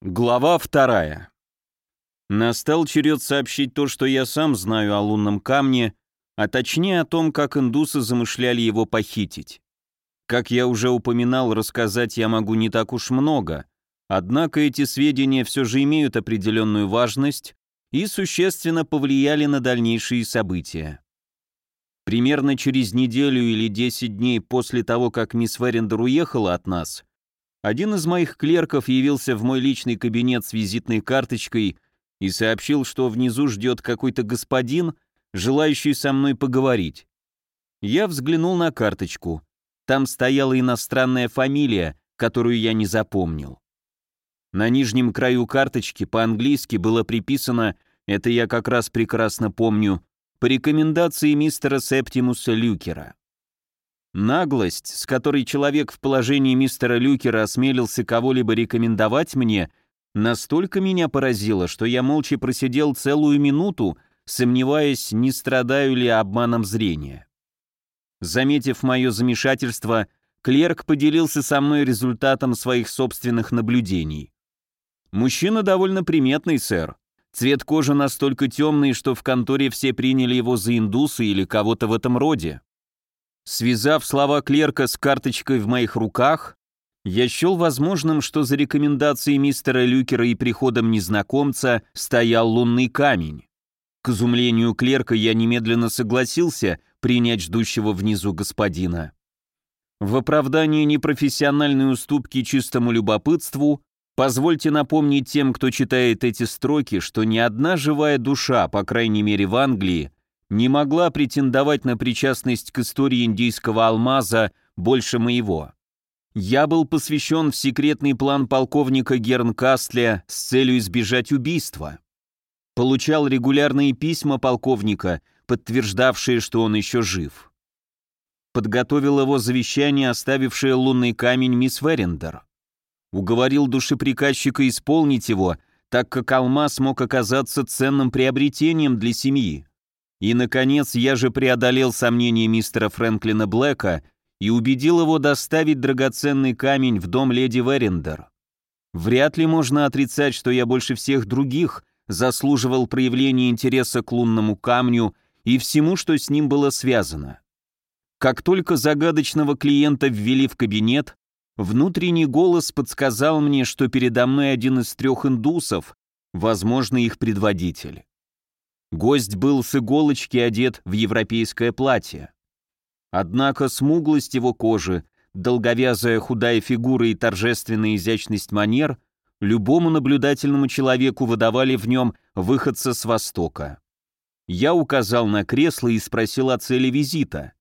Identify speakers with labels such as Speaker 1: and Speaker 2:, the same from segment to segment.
Speaker 1: Глава вторая. Настал черед сообщить то, что я сам знаю о лунном камне, а точнее о том, как индусы замышляли его похитить. Как я уже упоминал, рассказать я могу не так уж много, однако эти сведения все же имеют определенную важность и существенно повлияли на дальнейшие события. Примерно через неделю или 10 дней после того, как мисс Феррендер уехала от нас, один из моих клерков явился в мой личный кабинет с визитной карточкой и сообщил, что внизу ждет какой-то господин, желающий со мной поговорить. Я взглянул на карточку. Там стояла иностранная фамилия, которую я не запомнил. На нижнем краю карточки по-английски было приписано, это я как раз прекрасно помню, по рекомендации мистера Септимуса Люкера. Наглость, с которой человек в положении мистера Люкера осмелился кого-либо рекомендовать мне, настолько меня поразила, что я молча просидел целую минуту, сомневаясь, не страдаю ли обманом зрения. Заметив мое замешательство, клерк поделился со мной результатом своих собственных наблюдений. «Мужчина довольно приметный, сэр. Цвет кожи настолько темный, что в конторе все приняли его за индуса или кого-то в этом роде. Связав слова клерка с карточкой в моих руках, я счел возможным, что за рекомендацией мистера Люкера и приходом незнакомца стоял лунный камень. К изумлению клерка я немедленно согласился принять ждущего внизу господина. В оправдании непрофессиональной уступки чистому любопытству позвольте напомнить тем, кто читает эти строки, что ни одна живая душа, по крайней мере в Англии, не могла претендовать на причастность к истории индийского алмаза больше моего. Я был посвящен в секретный план полковника Гернкастля с целью избежать убийства. Получал регулярные письма полковника, подтверждавшие, что он еще жив. Подготовил его завещание, оставившее лунный камень мисс Верендер. Уговорил душеприказчика исполнить его, так как алмаз мог оказаться ценным приобретением для семьи. И, наконец, я же преодолел сомнения мистера Фрэнклина Блэка и убедил его доставить драгоценный камень в дом леди Верендер. Вряд ли можно отрицать, что я больше всех других заслуживал проявления интереса к лунному камню и всему, что с ним было связано. Как только загадочного клиента ввели в кабинет, внутренний голос подсказал мне, что передо мной один из трех индусов, возможно, их предводитель. Гость был с иголочки одет в европейское платье. Однако смуглость его кожи, долговязая худая фигура и торжественная изящность манер любому наблюдательному человеку выдавали в нем выходца с Востока. Я указал на кресло и спросил о цели визита.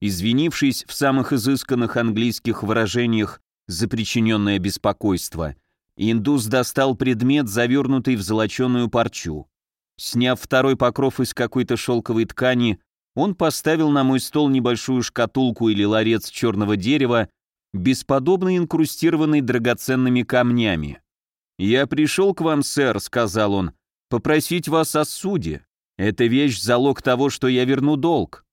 Speaker 1: Извинившись в самых изысканных английских выражениях за причиненное беспокойство, индус достал предмет, завернутый в золоченую парчу. Сняв второй покров из какой-то шелковой ткани, он поставил на мой стол небольшую шкатулку или ларец черного дерева, бесподобно инкрустированный драгоценными камнями. «Я пришел к вам, сэр», — сказал он, — «попросить вас о суде. Эта вещь — залог того, что я верну долг».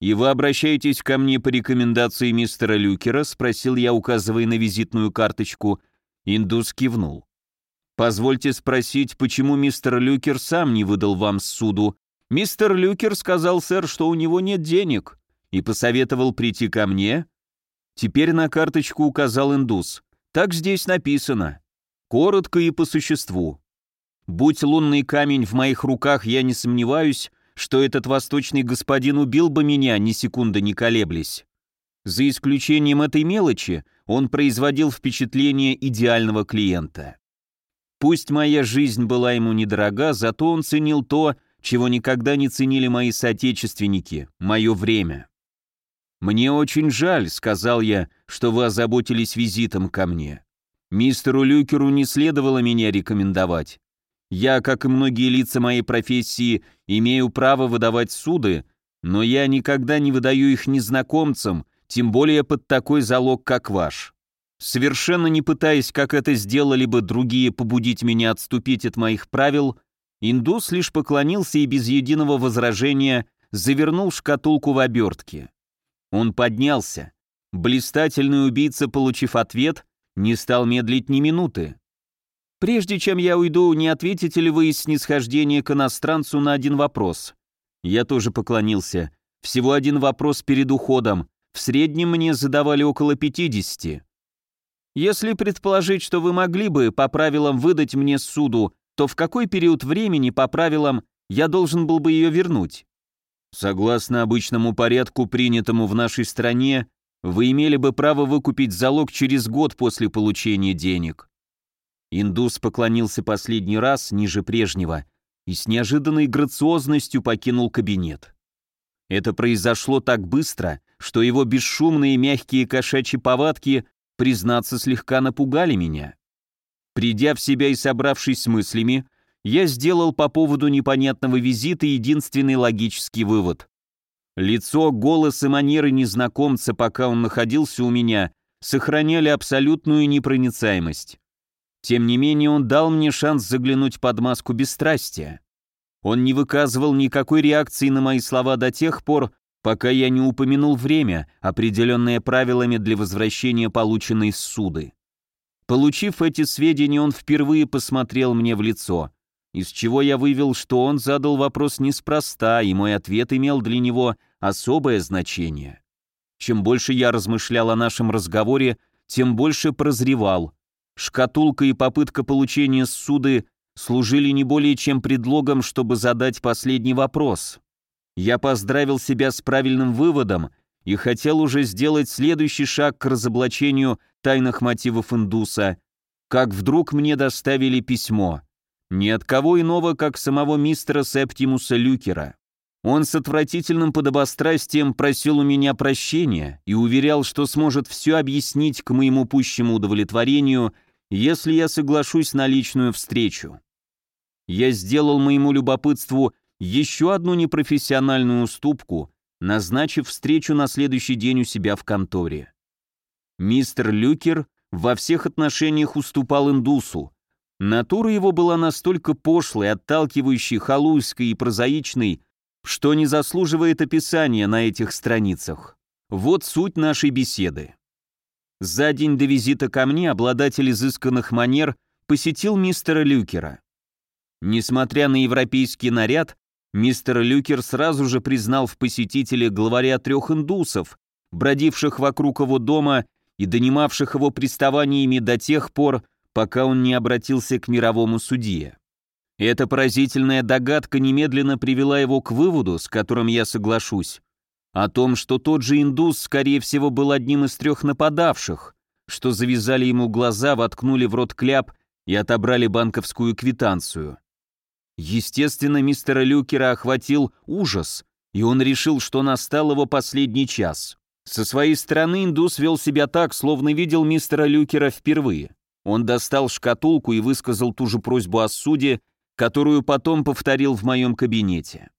Speaker 1: «И вы обращаетесь ко мне по рекомендации мистера Люкера?» — спросил я, указывая на визитную карточку. Индус кивнул. Позвольте спросить, почему мистер Люкер сам не выдал вам суду? Мистер Люкер сказал, сэр, что у него нет денег, и посоветовал прийти ко мне. Теперь на карточку указал индус. Так здесь написано. Коротко и по существу. Будь лунный камень в моих руках, я не сомневаюсь, что этот восточный господин убил бы меня, ни секунды не колеблясь. За исключением этой мелочи, он производил впечатление идеального клиента. Пусть моя жизнь была ему недорога, зато он ценил то, чего никогда не ценили мои соотечественники — мое время. «Мне очень жаль», — сказал я, — «что вы озаботились визитом ко мне. Мистеру Люкеру не следовало меня рекомендовать. Я, как и многие лица моей профессии, имею право выдавать суды, но я никогда не выдаю их незнакомцам, тем более под такой залог, как ваш. Совершенно не пытаясь, как это сделали бы другие, побудить меня отступить от моих правил, индус лишь поклонился и без единого возражения завернул шкатулку в обертке. Он поднялся. Блистательный убийца, получив ответ, не стал медлить ни минуты. «Прежде чем я уйду, не ответите ли вы из снисхождения к иностранцу на один вопрос?» Я тоже поклонился. Всего один вопрос перед уходом. В среднем мне задавали около 50. Если предположить, что вы могли бы по правилам выдать мне суду, то в какой период времени по правилам я должен был бы ее вернуть? Согласно обычному порядку, принятому в нашей стране, вы имели бы право выкупить залог через год после получения денег. Индус поклонился последний раз, ниже прежнего, и с неожиданной грациозностью покинул кабинет. Это произошло так быстро, что его бесшумные мягкие кошачьи повадки, признаться, слегка напугали меня. Придя в себя и собравшись с мыслями, я сделал по поводу непонятного визита единственный логический вывод. Лицо, голос и манеры незнакомца, пока он находился у меня, сохраняли абсолютную непроницаемость. Тем не менее, он дал мне шанс заглянуть под маску бесстрастия. Он не выказывал никакой реакции на мои слова до тех пор, пока я не упомянул время, определенное правилами для возвращения полученной суды. Получив эти сведения, он впервые посмотрел мне в лицо, из чего я вывел, что он задал вопрос неспроста, и мой ответ имел для него особое значение. Чем больше я размышлял о нашем разговоре, тем больше прозревал. Шкатулка и попытка получения суды служили не более чем предлогом, чтобы задать последний вопрос. Я поздравил себя с правильным выводом и хотел уже сделать следующий шаг к разоблачению тайных мотивов индуса, как вдруг мне доставили письмо. Ни от кого иного, как самого мистера Септимуса Люкера. Он с отвратительным подобострастием просил у меня прощения и уверял, что сможет все объяснить к моему пущему удовлетворению – если я соглашусь на личную встречу. Я сделал моему любопытству еще одну непрофессиональную уступку, назначив встречу на следующий день у себя в конторе. Мистер Люкер во всех отношениях уступал индусу. Натура его была настолько пошлой, отталкивающей, халуйской и прозаичной, что не заслуживает описания на этих страницах. Вот суть нашей беседы. За день до визита ко мне обладатель изысканных манер посетил мистера Люкера. Несмотря на европейский наряд, мистер Люкер сразу же признал в посетителе главаря трех индусов, бродивших вокруг его дома и донимавших его приставаниями до тех пор, пока он не обратился к мировому судье. Эта поразительная догадка немедленно привела его к выводу, с которым я соглашусь, о том, что тот же индус, скорее всего, был одним из трех нападавших, что завязали ему глаза, воткнули в рот кляп и отобрали банковскую квитанцию. Естественно, мистера Люкера охватил ужас, и он решил, что настал его последний час. Со своей стороны индус вел себя так, словно видел мистера Люкера впервые. Он достал шкатулку и высказал ту же просьбу о суде, которую потом повторил в моем кабинете.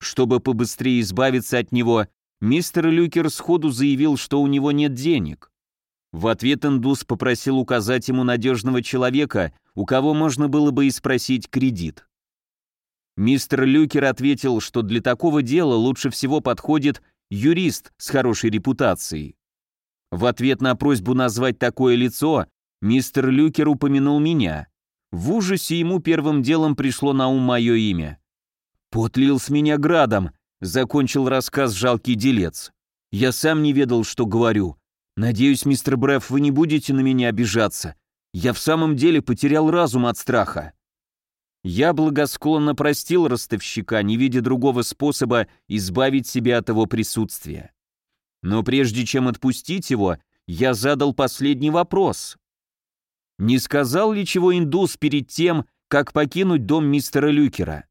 Speaker 1: Чтобы побыстрее избавиться от него, мистер Люкер сходу заявил, что у него нет денег. В ответ индус попросил указать ему надежного человека, у кого можно было бы и спросить кредит. Мистер Люкер ответил, что для такого дела лучше всего подходит юрист с хорошей репутацией. В ответ на просьбу назвать такое лицо, мистер Люкер упомянул меня. В ужасе ему первым делом пришло на ум мое имя. «Пот лил с меня градом», — закончил рассказ жалкий делец. «Я сам не ведал, что говорю. Надеюсь, мистер Бреф, вы не будете на меня обижаться. Я в самом деле потерял разум от страха». Я благосклонно простил ростовщика, не видя другого способа избавить себя от его присутствия. Но прежде чем отпустить его, я задал последний вопрос. Не сказал ли чего индус перед тем, как покинуть дом мистера Люкера?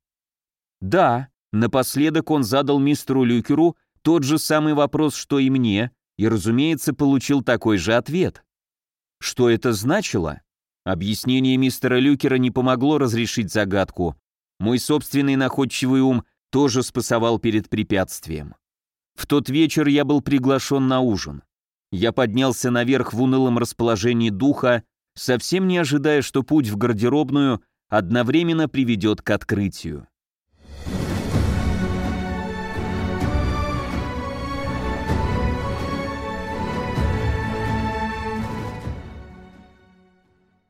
Speaker 1: Да, напоследок он задал мистеру Люкеру тот же самый вопрос, что и мне, и, разумеется, получил такой же ответ. Что это значило? Объяснение мистера Люкера не помогло разрешить загадку. Мой собственный находчивый ум тоже спасовал перед препятствием. В тот вечер я был приглашен на ужин. Я поднялся наверх в унылом расположении духа, совсем не ожидая, что путь в гардеробную одновременно приведет к открытию.